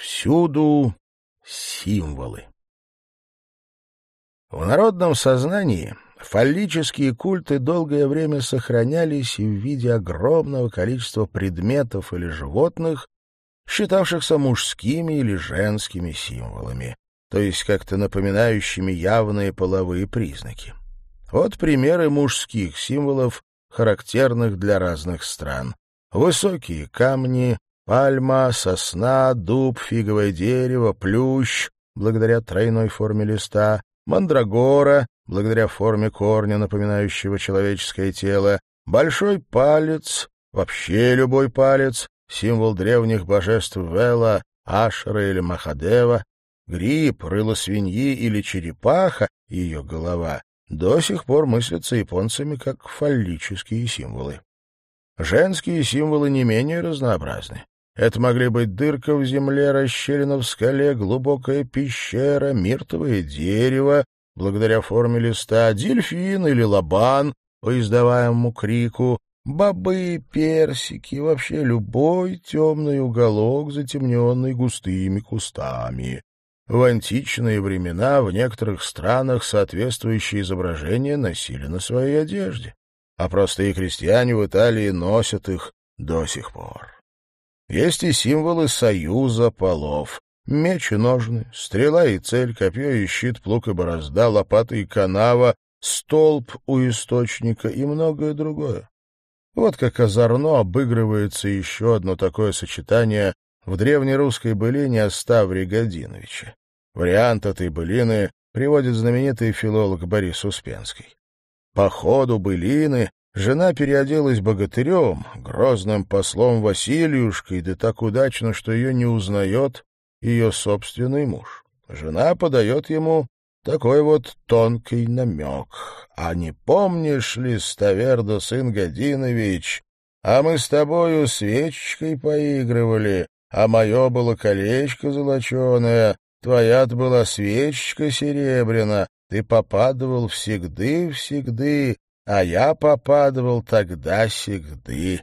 Всюду символы. В народном сознании фаллические культы долгое время сохранялись в виде огромного количества предметов или животных, считавшихся мужскими или женскими символами, то есть как-то напоминающими явные половые признаки. Вот примеры мужских символов, характерных для разных стран. Высокие камни, пальма, сосна, дуб, фиговое дерево, плющ, благодаря тройной форме листа, мандрагора, благодаря форме корня, напоминающего человеческое тело, большой палец, вообще любой палец, символ древних божеств Вела, Ашера или Махадева, гриб, рыло свиньи или черепаха, ее голова, до сих пор мыслятся японцами как фаллические символы. Женские символы не менее разнообразны. Это могли быть дырка в земле, расщелина в скале, глубокая пещера, миртовое дерево, благодаря форме листа, дельфин или лобан по издаваемому крику, бобы, персики, вообще любой темный уголок, затемненный густыми кустами. В античные времена в некоторых странах соответствующие изображения носили на своей одежде, а простые крестьяне в Италии носят их до сих пор. Есть и символы союза полов. Меч и ножны, стрела и цель, копье и щит, плуг и борозда, лопата и канава, столб у источника и многое другое. Вот как озорно обыгрывается еще одно такое сочетание в древнерусской былине о Ставре Годиновиче. Вариант этой былины приводит знаменитый филолог Борис Успенский. По ходу былины жена переоделась богатырем, грозным послом Васильюшкой, да так удачно, что ее не узнает ее собственный муж. Жена подает ему такой вот тонкий намек. «А не помнишь ли, Ставердо, сын Годинович, а мы с тобою свечкой поигрывали, а мое было колечко золоченое, твоя-то была свечка серебряна, ты попадывал всегды-всегды, а я попадывал тогда-сегды».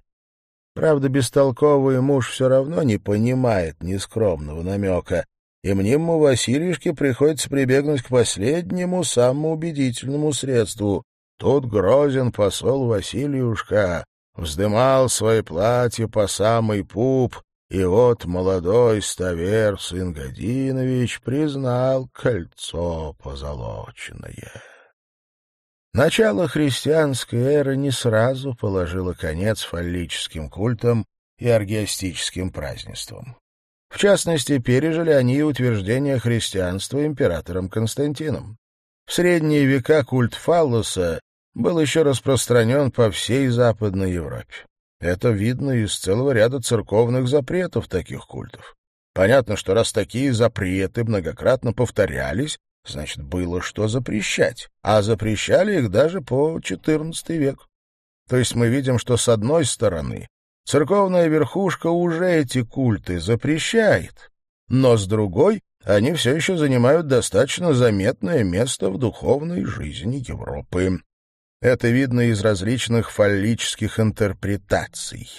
Правда, бестолковый муж все равно не понимает нескромного намека, и мнимому Васильюшке приходится прибегнуть к последнему, самому убедительному средству. Тут грозен посол Васильюшка, вздымал свои платья по самый пуп, и вот молодой ставер сын Годинович признал кольцо позолоченное. Начало христианской эры не сразу положило конец фаллическим культам и аргиастическим празднествам. В частности, пережили они и утверждение христианства императором Константином. В средние века культ фаллоса был еще распространен по всей Западной Европе. Это видно из целого ряда церковных запретов таких культов. Понятно, что раз такие запреты многократно повторялись, значит, было что запрещать, а запрещали их даже по XIV век. То есть мы видим, что с одной стороны Церковная верхушка уже эти культы запрещает, но с другой они все еще занимают достаточно заметное место в духовной жизни Европы. Это видно из различных фаллических интерпретаций.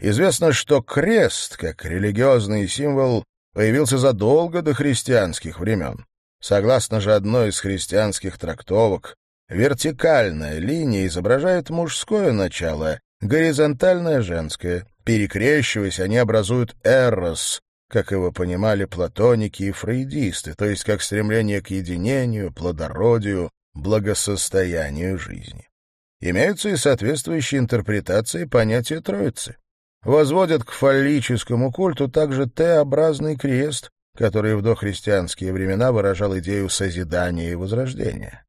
Известно, что крест, как религиозный символ, появился задолго до христианских времен. Согласно же одной из христианских трактовок, вертикальная линия изображает мужское начало, горизонтальное женское. Перекрещиваясь, они образуют эрос, как его понимали платоники и фрейдисты, то есть как стремление к единению, плодородию, благосостоянию жизни. Имеются и соответствующие интерпретации понятия Троицы. Возводят к фаллическому культу также Т-образный крест, который в дохристианские времена выражал идею созидания и возрождения.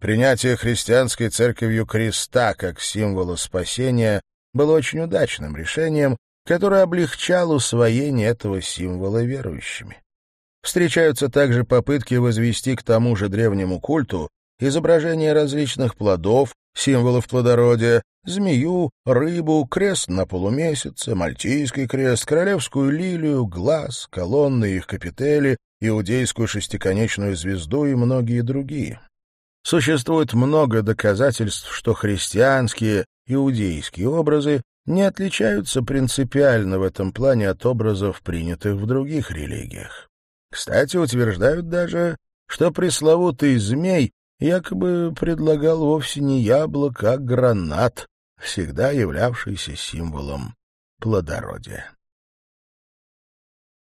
Принятие христианской церковью креста как символа спасения было очень удачным решением, которое облегчало усвоение этого символа верующими. Встречаются также попытки возвести к тому же древнему культу изображения различных плодов, символов плодородия, змею, рыбу, крест на полумесяце, мальтийский крест, королевскую лилию, глаз, колонны их капители, иудейскую шестиконечную звезду и многие другие. Существует много доказательств, что христианские, иудейские образы не отличаются принципиально в этом плане от образов, принятых в других религиях. Кстати, утверждают даже, что пресловутый змей якобы предлагал вовсе не яблоко, а гранат, всегда являвшийся символом плодородия.